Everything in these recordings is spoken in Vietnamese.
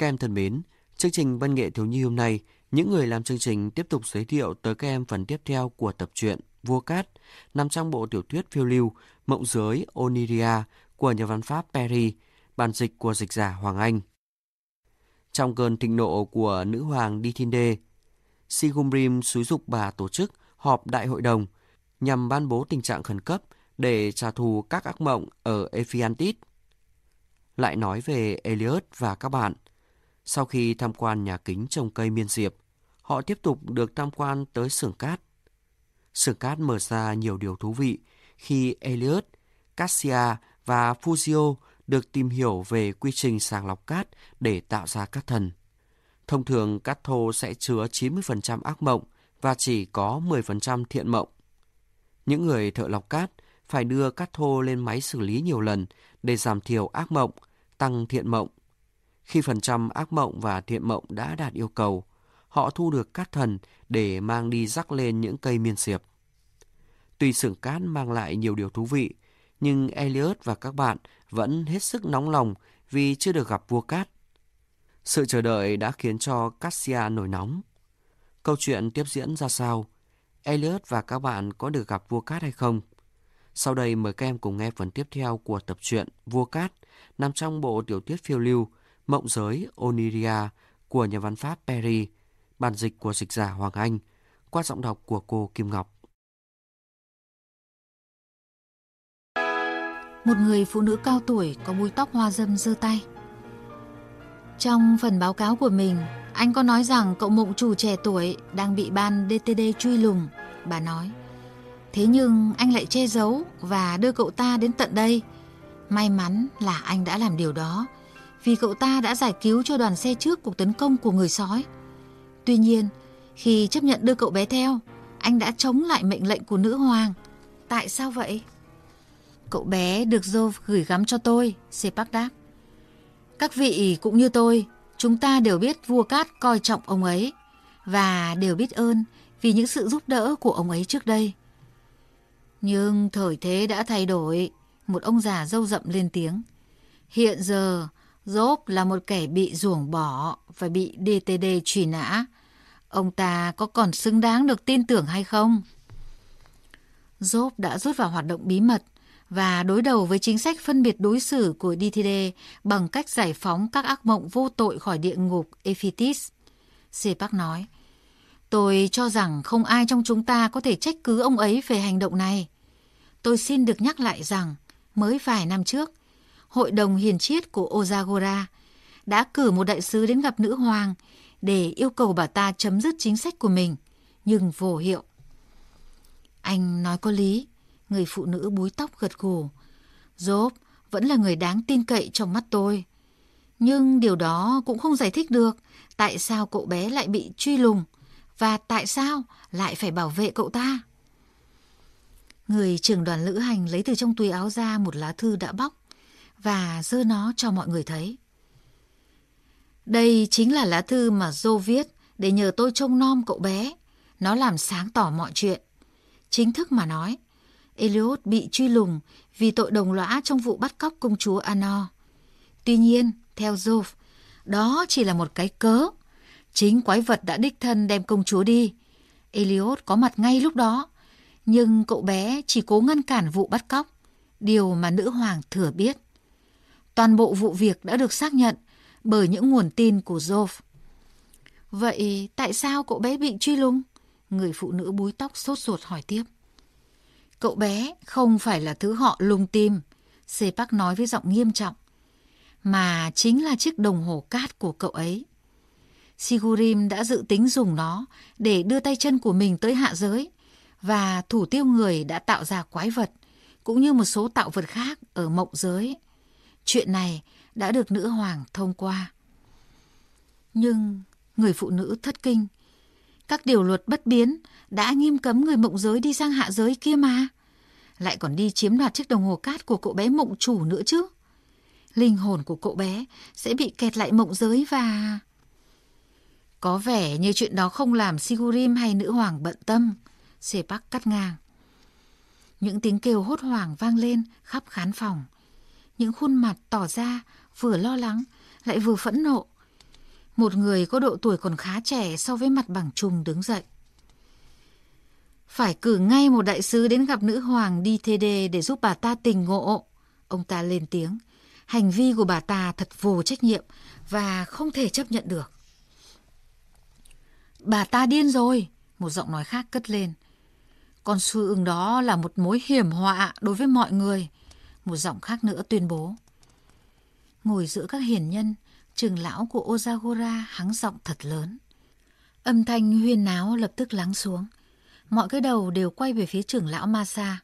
Các em thân mến, chương trình Văn nghệ thiếu nhi hôm nay, những người làm chương trình tiếp tục giới thiệu tới các em phần tiếp theo của tập truyện Vua Cát, nằm trong bộ tiểu thuyết phiêu lưu Mộng giới Oniria của nhà văn Pháp Perry, bản dịch của dịch giả Hoàng Anh. Trong cơn thịnh nộ của nữ hoàng Dithinde, Sigumrim xúi dục bà tổ chức họp đại hội đồng nhằm ban bố tình trạng khẩn cấp để trả thù các ác mộng ở Ephiantis. Lại nói về Eliot và các bạn. Sau khi tham quan nhà kính trồng cây miên diệp, họ tiếp tục được tham quan tới xưởng cát. Xưởng cát mở ra nhiều điều thú vị khi Eliot, Cassia và Fuzio được tìm hiểu về quy trình sàng lọc cát để tạo ra cát thần. Thông thường cát thô sẽ chứa 90% ác mộng và chỉ có 10% thiện mộng. Những người thợ lọc cát phải đưa cát thô lên máy xử lý nhiều lần để giảm thiểu ác mộng, tăng thiện mộng. Khi phần trăm ác mộng và thiện mộng đã đạt yêu cầu, họ thu được cát thần để mang đi rắc lên những cây miên diệp. Tuy xưởng cát mang lại nhiều điều thú vị, nhưng Elliot và các bạn vẫn hết sức nóng lòng vì chưa được gặp vua cát. Sự chờ đợi đã khiến cho Cassia nổi nóng. Câu chuyện tiếp diễn ra sao? Elliot và các bạn có được gặp vua cát hay không? Sau đây mời các em cùng nghe phần tiếp theo của tập truyện Vua Cát nằm trong bộ tiểu thuyết phiêu lưu Mộng giới Oniria của nhà văn Pháp Perry, bản dịch của dịch giả Hoàng Anh, qua giọng đọc của cô Kim Ngọc. Một người phụ nữ cao tuổi có búi tóc hoa dâm giơ tay. Trong phần báo cáo của mình, anh có nói rằng cậu mộng chủ trẻ tuổi đang bị ban DTD truy lùng. Bà nói, thế nhưng anh lại che giấu và đưa cậu ta đến tận đây. May mắn là anh đã làm điều đó, vì cậu ta đã giải cứu cho đoàn xe trước cuộc tấn công của người sói. Tuy nhiên, khi chấp nhận đưa cậu bé theo, anh đã chống lại mệnh lệnh của nữ hoàng. Tại sao vậy? Cậu bé được Jove gửi gắm cho tôi, Sepak đáp. Các vị cũng như tôi, chúng ta đều biết vua cát coi trọng ông ấy và đều biết ơn vì những sự giúp đỡ của ông ấy trước đây. Nhưng thời thế đã thay đổi, một ông già dâu rậm lên tiếng. Hiện giờ, Job là một kẻ bị ruồng bỏ và bị DTD truy nã. Ông ta có còn xứng đáng được tin tưởng hay không? Job đã rút vào hoạt động bí mật và đối đầu với chính sách phân biệt đối xử của DTD bằng cách giải phóng các ác mộng vô tội khỏi địa ngục Ephitis. Sepak nói, Tôi cho rằng không ai trong chúng ta có thể trách cứ ông ấy về hành động này. Tôi xin được nhắc lại rằng, mới vài năm trước, Hội đồng Hiền Triết của Ozagora đã cử một đại sứ đến gặp nữ hoàng để yêu cầu bà ta chấm dứt chính sách của mình, nhưng vô hiệu. Anh nói có lý, người phụ nữ búi tóc gật gù. Job vẫn là người đáng tin cậy trong mắt tôi. Nhưng điều đó cũng không giải thích được tại sao cậu bé lại bị truy lùng và tại sao lại phải bảo vệ cậu ta. Người trưởng đoàn lữ hành lấy từ trong túi áo ra một lá thư đã bóc và dơ nó cho mọi người thấy. Đây chính là lá thư mà Joe viết để nhờ tôi trông nom cậu bé. Nó làm sáng tỏ mọi chuyện. Chính thức mà nói, Elliot bị truy lùng vì tội đồng lõa trong vụ bắt cóc công chúa Anor. Tuy nhiên, theo Joe, đó chỉ là một cái cớ. Chính quái vật đã đích thân đem công chúa đi. Elliot có mặt ngay lúc đó, nhưng cậu bé chỉ cố ngăn cản vụ bắt cóc, điều mà nữ hoàng thừa biết. Toàn bộ vụ việc đã được xác nhận bởi những nguồn tin của Joe. Vậy tại sao cậu bé bị truy lùng? Người phụ nữ búi tóc sốt ruột hỏi tiếp. Cậu bé không phải là thứ họ lùng tim, Sepak nói với giọng nghiêm trọng, mà chính là chiếc đồng hồ cát của cậu ấy. Sigurim đã dự tính dùng nó để đưa tay chân của mình tới hạ giới và thủ tiêu người đã tạo ra quái vật, cũng như một số tạo vật khác ở mộng giới. Chuyện này đã được nữ hoàng thông qua. Nhưng người phụ nữ thất kinh. Các điều luật bất biến đã nghiêm cấm người mộng giới đi sang hạ giới kia mà. Lại còn đi chiếm đoạt chiếc đồng hồ cát của cậu bé mộng chủ nữa chứ. Linh hồn của cậu bé sẽ bị kẹt lại mộng giới và... Có vẻ như chuyện đó không làm Sigurim hay nữ hoàng bận tâm. Sepak cắt ngang. Những tiếng kêu hốt hoảng vang lên khắp khán phòng. Những khuôn mặt tỏ ra vừa lo lắng lại vừa phẫn nộ. Một người có độ tuổi còn khá trẻ so với mặt bằng trùng đứng dậy. Phải cử ngay một đại sứ đến gặp nữ hoàng đi thê đê để giúp bà ta tình ngộ. Ông ta lên tiếng. Hành vi của bà ta thật vô trách nhiệm và không thể chấp nhận được. Bà ta điên rồi, một giọng nói khác cất lên. Con sư ưng đó là một mối hiểm họa đối với mọi người. Một giọng khác nữa tuyên bố. Ngồi giữa các hiền nhân, trường lão của Ozagora hắng giọng thật lớn. Âm thanh huyên náo lập tức lắng xuống. Mọi cái đầu đều quay về phía trưởng lão Masa.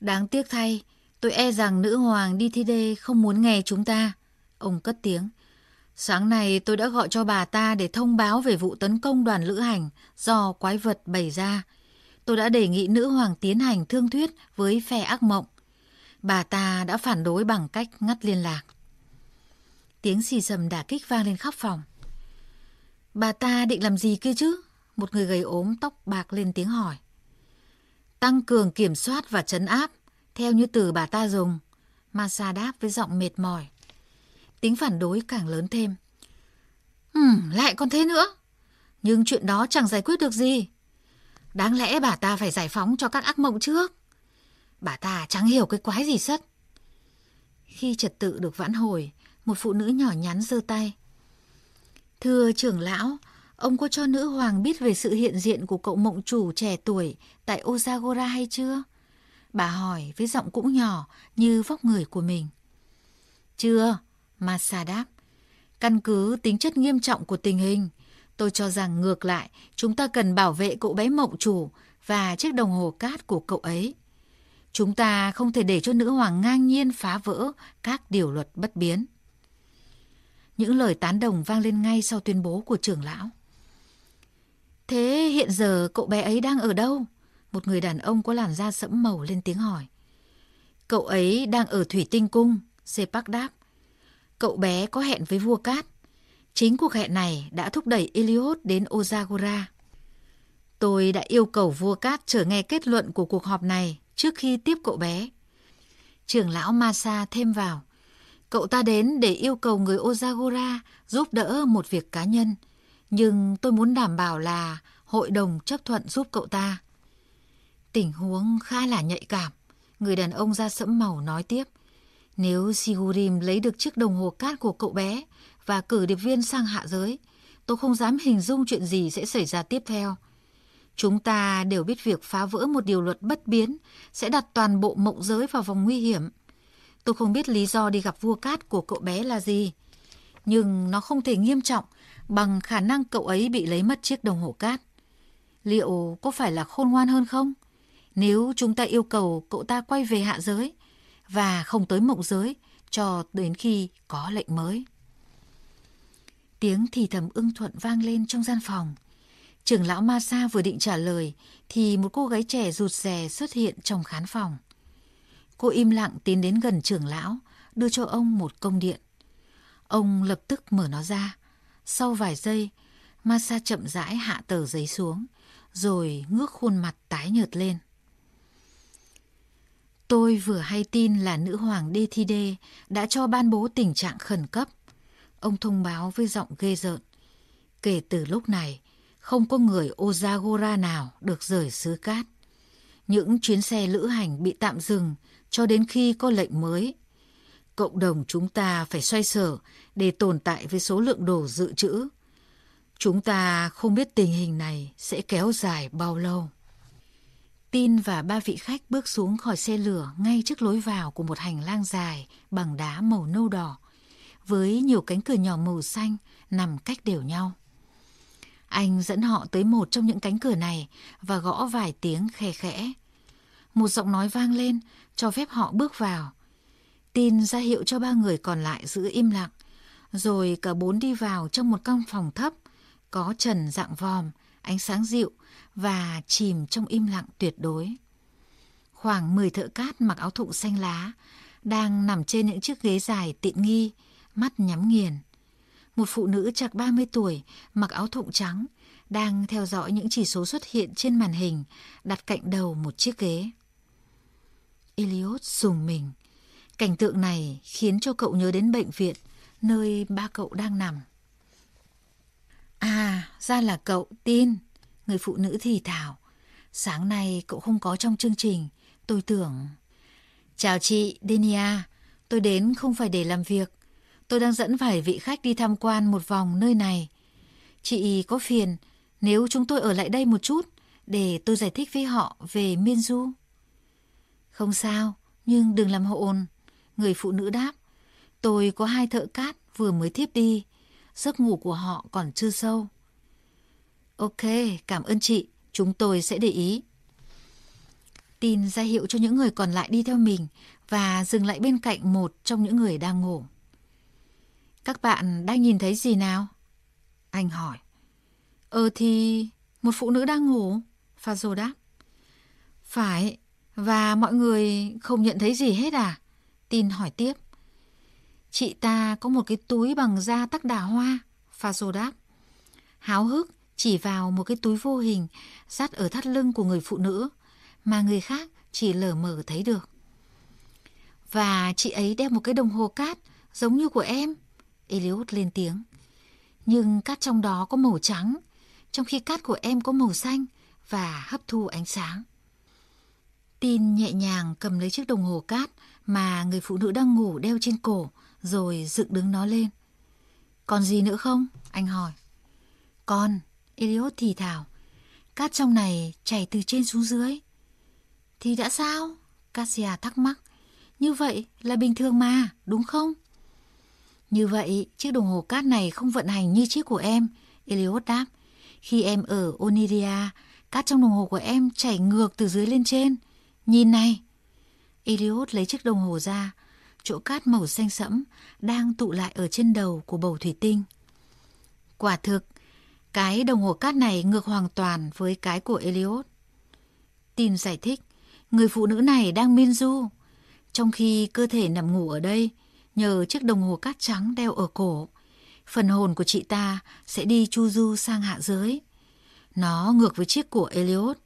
Đáng tiếc thay, tôi e rằng nữ hoàng đi thi đê không muốn nghe chúng ta. Ông cất tiếng. Sáng nay tôi đã gọi cho bà ta để thông báo về vụ tấn công đoàn lữ hành do quái vật bày ra. Tôi đã đề nghị nữ hoàng tiến hành thương thuyết với phe ác mộng. Bà ta đã phản đối bằng cách ngắt liên lạc. Tiếng xì sầm đả kích vang lên khắp phòng. Bà ta định làm gì kia chứ? Một người gầy ốm tóc bạc lên tiếng hỏi. Tăng cường kiểm soát và trấn áp, theo như từ bà ta dùng. Masa đáp với giọng mệt mỏi. Tính phản đối càng lớn thêm. Ừm, lại còn thế nữa. Nhưng chuyện đó chẳng giải quyết được gì. Đáng lẽ bà ta phải giải phóng cho các ác mộng trước. Bà ta chẳng hiểu cái quái gì sất. Khi trật tự được vãn hồi, một phụ nữ nhỏ nhắn giơ tay. Thưa trưởng lão, ông có cho nữ hoàng biết về sự hiện diện của cậu mộng chủ trẻ tuổi tại Ozagora hay chưa? Bà hỏi với giọng cũng nhỏ như vóc người của mình. Chưa, Massa đáp. Căn cứ tính chất nghiêm trọng của tình hình, tôi cho rằng ngược lại chúng ta cần bảo vệ cậu bé mộng chủ và chiếc đồng hồ cát của cậu ấy. Chúng ta không thể để cho nữ hoàng ngang nhiên phá vỡ các điều luật bất biến. Những lời tán đồng vang lên ngay sau tuyên bố của trưởng lão. Thế hiện giờ cậu bé ấy đang ở đâu? Một người đàn ông có làn da sẫm màu lên tiếng hỏi. Cậu ấy đang ở Thủy Tinh Cung, Sepak đáp. Cậu bé có hẹn với vua cát. Chính cuộc hẹn này đã thúc đẩy eliot đến Ozagora. Tôi đã yêu cầu vua cát trở nghe kết luận của cuộc họp này trước khi tiếp cậu bé. Trưởng lão Masa thêm vào. Cậu ta đến để yêu cầu người Ozagora giúp đỡ một việc cá nhân. Nhưng tôi muốn đảm bảo là hội đồng chấp thuận giúp cậu ta. Tình huống khá là nhạy cảm. Người đàn ông da sẫm màu nói tiếp. Nếu Sigurim lấy được chiếc đồng hồ cát của cậu bé và cử điệp viên sang hạ giới, tôi không dám hình dung chuyện gì sẽ xảy ra tiếp theo. Chúng ta đều biết việc phá vỡ một điều luật bất biến sẽ đặt toàn bộ mộng giới vào vòng nguy hiểm. Tôi không biết lý do đi gặp vua cát của cậu bé là gì, nhưng nó không thể nghiêm trọng bằng khả năng cậu ấy bị lấy mất chiếc đồng hồ cát. Liệu có phải là khôn ngoan hơn không? Nếu chúng ta yêu cầu cậu ta quay về hạ giới và không tới mộng giới cho đến khi có lệnh mới. Tiếng thì thầm ưng thuận vang lên trong gian phòng. Trưởng lão Ma Sa vừa định trả lời thì một cô gái trẻ rụt rè xuất hiện trong khán phòng. Cô im lặng tiến đến gần trưởng lão, đưa cho ông một công điện. Ông lập tức mở nó ra. Sau vài giây, Ma Sa chậm rãi hạ tờ giấy xuống, rồi ngước khuôn mặt tái nhợt lên. Tôi vừa hay tin là nữ hoàng Đê đã cho ban bố tình trạng khẩn cấp. Ông thông báo với giọng ghê rợn. Kể từ lúc này, không có người Ozagora nào được rời xứ cát. Những chuyến xe lữ hành bị tạm dừng cho đến khi có lệnh mới. Cộng đồng chúng ta phải xoay sở để tồn tại với số lượng đồ dự trữ. Chúng ta không biết tình hình này sẽ kéo dài bao lâu. Tin và ba vị khách bước xuống khỏi xe lửa ngay trước lối vào của một hành lang dài bằng đá màu nâu đỏ, với nhiều cánh cửa nhỏ màu xanh nằm cách đều nhau. Anh dẫn họ tới một trong những cánh cửa này và gõ vài tiếng khe khẽ. Một giọng nói vang lên, cho phép họ bước vào. Tin ra hiệu cho ba người còn lại giữ im lặng, rồi cả bốn đi vào trong một căn phòng thấp, có trần dạng vòm, ánh sáng dịu và chìm trong im lặng tuyệt đối. Khoảng 10 thợ cát mặc áo thụng xanh lá đang nằm trên những chiếc ghế dài tiện nghi, mắt nhắm nghiền. Một phụ nữ chạc 30 tuổi mặc áo thụng trắng đang theo dõi những chỉ số xuất hiện trên màn hình đặt cạnh đầu một chiếc ghế. Eliot dùng mình. Cảnh tượng này khiến cho cậu nhớ đến bệnh viện nơi ba cậu đang nằm. À ra là cậu tin. Người phụ nữ thì thảo. Sáng nay cậu không có trong chương trình. Tôi tưởng... Chào chị, Denia. Tôi đến không phải để làm việc. Tôi đang dẫn vài vị khách đi tham quan một vòng nơi này. Chị có phiền nếu chúng tôi ở lại đây một chút để tôi giải thích với họ về miên du. Không sao, nhưng đừng làm hỗn. Người phụ nữ đáp. Tôi có hai thợ cát vừa mới thiếp đi. Giấc ngủ của họ còn chưa sâu. Ok, cảm ơn chị. Chúng tôi sẽ để ý. Tin ra hiệu cho những người còn lại đi theo mình và dừng lại bên cạnh một trong những người đang ngủ. Các bạn đang nhìn thấy gì nào? Anh hỏi. Ờ thì một phụ nữ đang ngủ. Fazo đáp. Phải, và mọi người không nhận thấy gì hết à? Tin hỏi tiếp. Chị ta có một cái túi bằng da tắc đà hoa. Fazo đáp. Háo hức chỉ vào một cái túi vô hình dắt ở thắt lưng của người phụ nữ mà người khác chỉ lờ mờ thấy được. Và chị ấy đeo một cái đồng hồ cát giống như của em. Eliud lên tiếng. Nhưng cát trong đó có màu trắng, trong khi cát của em có màu xanh và hấp thu ánh sáng. Tin nhẹ nhàng cầm lấy chiếc đồng hồ cát mà người phụ nữ đang ngủ đeo trên cổ rồi dựng đứng nó lên. Còn gì nữa không? Anh hỏi. Còn, Eliot thì thào. Cát trong này chảy từ trên xuống dưới. Thì đã sao? Cassia thắc mắc. Như vậy là bình thường mà, đúng không? Như vậy, chiếc đồng hồ cát này không vận hành như chiếc của em, Eliot đáp. Khi em ở Oniria, cát trong đồng hồ của em chảy ngược từ dưới lên trên. Nhìn này. Eliot lấy chiếc đồng hồ ra, chỗ cát màu xanh sẫm đang tụ lại ở trên đầu của bầu thủy tinh. Quả thực, cái đồng hồ cát này ngược hoàn toàn với cái của Eliot. Tin giải thích, người phụ nữ này đang miên du, trong khi cơ thể nằm ngủ ở đây, nhờ chiếc đồng hồ cát trắng đeo ở cổ. Phần hồn của chị ta sẽ đi chu du sang hạ giới. Nó ngược với chiếc của Eliot,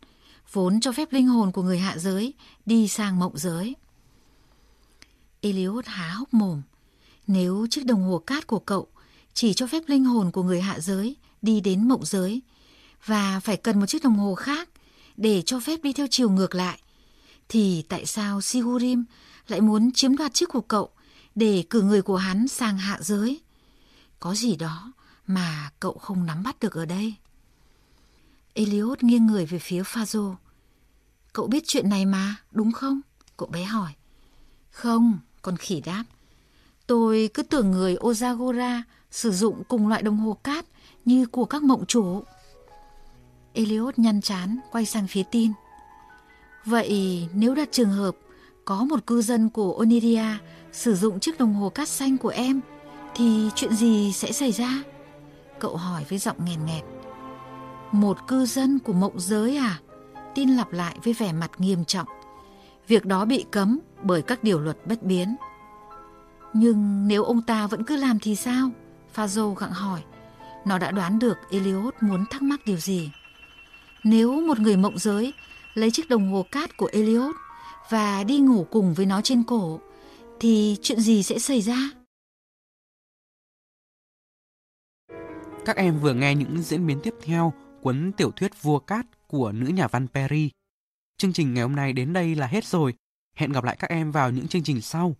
vốn cho phép linh hồn của người hạ giới đi sang mộng giới. Eliot há hốc mồm. Nếu chiếc đồng hồ cát của cậu chỉ cho phép linh hồn của người hạ giới đi đến mộng giới và phải cần một chiếc đồng hồ khác để cho phép đi theo chiều ngược lại, thì tại sao Sigurim lại muốn chiếm đoạt chiếc của cậu để cử người của hắn sang hạ giới? Có gì đó mà cậu không nắm bắt được ở đây. Eliot nghiêng người về phía Fazo. Cậu biết chuyện này mà, đúng không? Cậu bé hỏi. Không, con khỉ đáp. Tôi cứ tưởng người Ozagora sử dụng cùng loại đồng hồ cát như của các mộng chủ. Eliot nhăn chán quay sang phía tin. Vậy nếu đặt trường hợp có một cư dân của Oniria sử dụng chiếc đồng hồ cát xanh của em, thì chuyện gì sẽ xảy ra? Cậu hỏi với giọng nghèn nghẹt. Một cư dân của mộng giới à? Tin lặp lại với vẻ mặt nghiêm trọng. Việc đó bị cấm bởi các điều luật bất biến. Nhưng nếu ông ta vẫn cứ làm thì sao? Phazo gặng hỏi. Nó đã đoán được Eliot muốn thắc mắc điều gì. Nếu một người mộng giới lấy chiếc đồng hồ cát của Eliot và đi ngủ cùng với nó trên cổ, thì chuyện gì sẽ xảy ra? Các em vừa nghe những diễn biến tiếp theo cuốn tiểu thuyết Vua Cát của nữ nhà văn Perry. Chương trình ngày hôm nay đến đây là hết rồi. Hẹn gặp lại các em vào những chương trình sau